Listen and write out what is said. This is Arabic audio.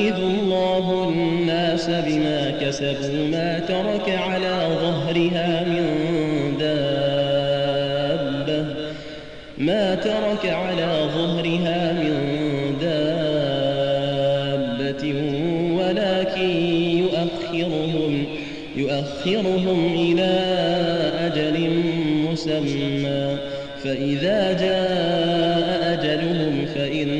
يؤاخذ الله الناس بما كسبوا ما ترك على ظهرها من دابة. ما ترك على ظهرها من دابة. ولكن يؤخرهم يؤخرهم إلى أجل مسمى. فإذا جاء أجلهم فإن